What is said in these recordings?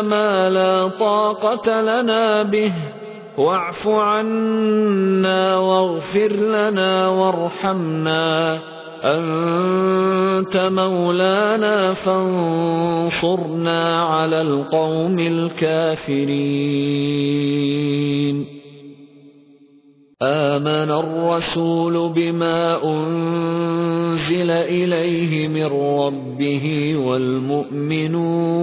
ما لا طاقة لنا به. واعف عنا واغفر لنا وارحمنا. أنت مولانا فانصرنا على القوم الكافرين. آمن الرسول بما أنزل إليه من ربه والمؤمنون.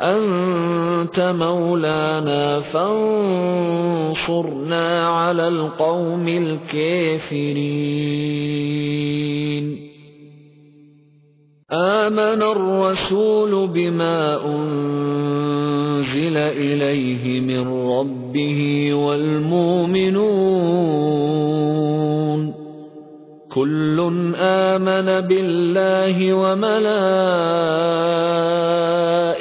أنت مولانا فانصرنا على القوم الكافرين. آمن الرسول بما أنزل إليه من ربه والمؤمنون. كل آمن بالله وملائكته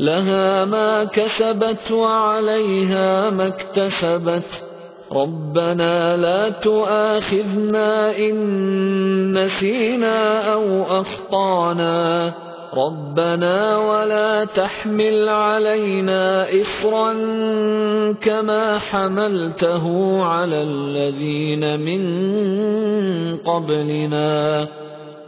لها ما كسبت وعليها ما اكتسبت. ربنا لا تؤاخذنا إن نسينا أو أخطأنا. ربنا ولا تحمل علينا إصرا كما حملته على الذين من قبلنا.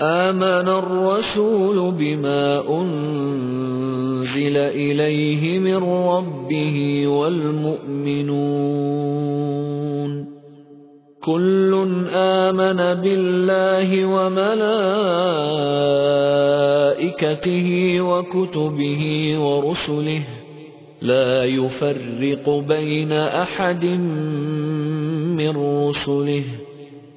آمن الرسول بما أنزل إليه من ربه والمؤمنون. كل آمن بالله وملائكته وكتبه ورسله. لا يفرق بين أحد من رسله.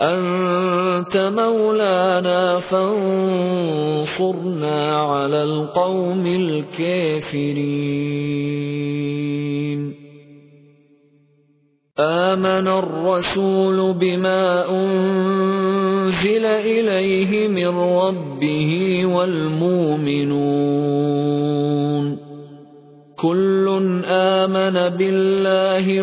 أنت مولانا فانصرنا على القوم الكافرين. آمن الرسول بما أنزل إليه من ربه والمؤمنون. كل آمن بالله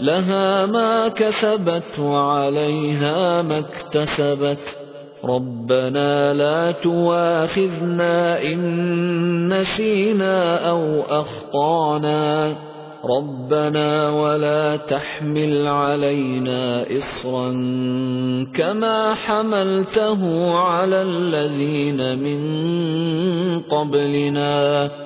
لها ما كسبت وعليها ما اكتسبت. ربنا لا تواخذنا إن نسينا أو أخطأنا. ربنا ولا تحمل علينا إصرا كما حملته على الذين من قبلنا.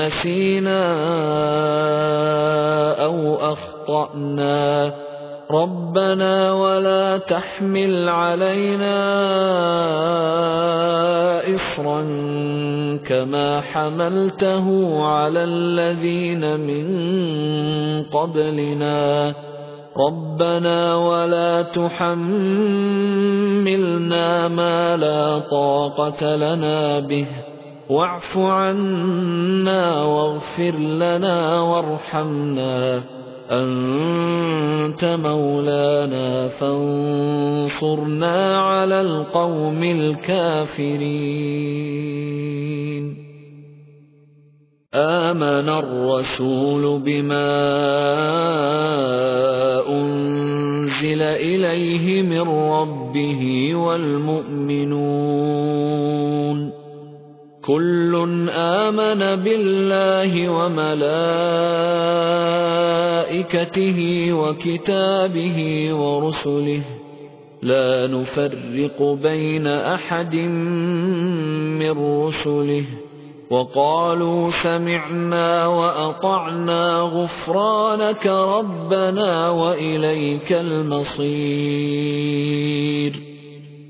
نسينا أو أخطأنا. ربنا ولا تحمل علينا إصرا كما حملته على الذين من قبلنا. ربنا ولا تحملنا ما لا طاقة لنا به. واعف عنا واغفر لنا وارحمنا أنت مولانا فانصرنا على القوم الكافرين. آمن الرسول بما أنزل إليه من ربه والمؤمنون كل آمن بالله وملائكته وكتابه ورسله لا نفرق بين أحد من رسله وقالوا سمعنا وأطعنا غفرانك ربنا وإليك المصير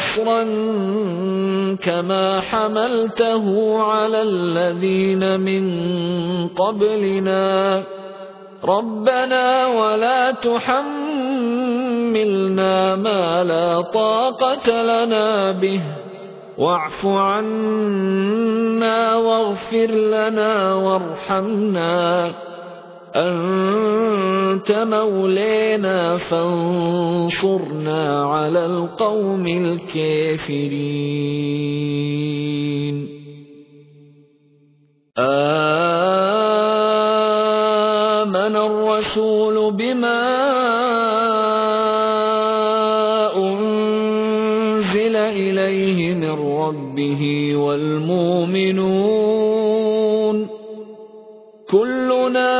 إصرا كما حملته على الذين من قبلنا. ربنا ولا تحملنا ما لا طاقة لنا به. واعف عنا واغفر لنا وارحمنا. أنت مولينا فانصرنا على القوم الكافرين. آمن الرسول بما كلنا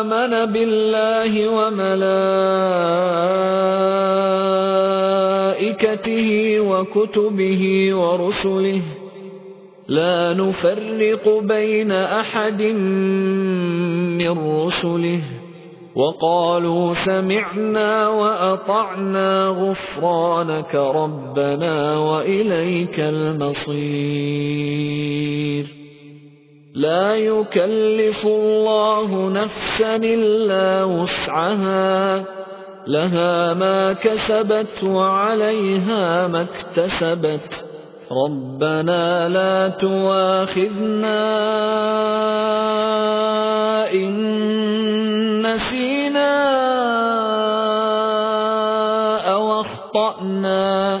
آمن بالله وملائكته وكتبه ورسله. لا نفرق بين أحد من رسله. وقالوا سمعنا وأطعنا غفرانك ربنا وإليك المصير. لا يكلف الله نفسا إلا وسعها لها ما كسبت وعليها ما اكتسبت. ربنا لا تواخذنا إن نسينا أو أخطأنا.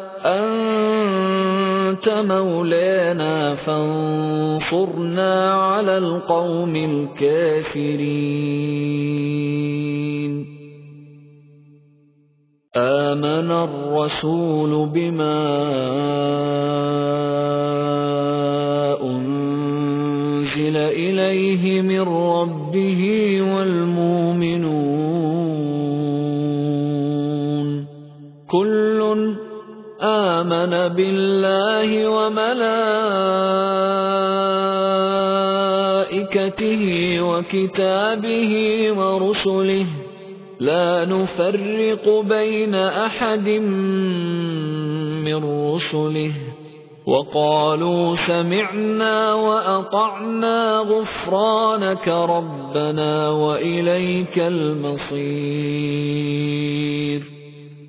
أنت مولانا فانصرنا على القوم الكافرين. آمن الرسول بما أنزل إليه من ربه آمن بالله وملائكته وكتابه ورسله. لا نفرق بين أحد من رسله. وقالوا سمعنا وأطعنا غفرانك ربنا وإليك المصير.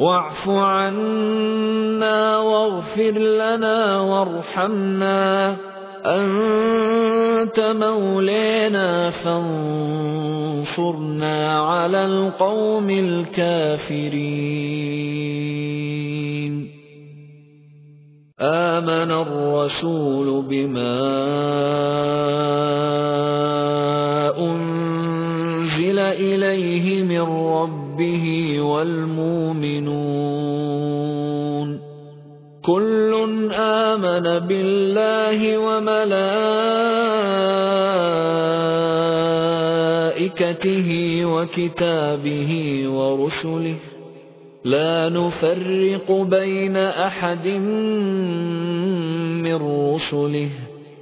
واعف عنا واغفر لنا وارحمنا. أنت مولينا فانصرنا على القوم الكافرين. آمن الرسول بما أنزل إليه من ربه والمؤمنون. كل آمن بالله وملائكته وكتابه ورسله. لا نفرق بين أحد من رسله.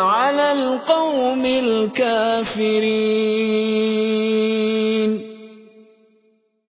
على القوم الكافرين.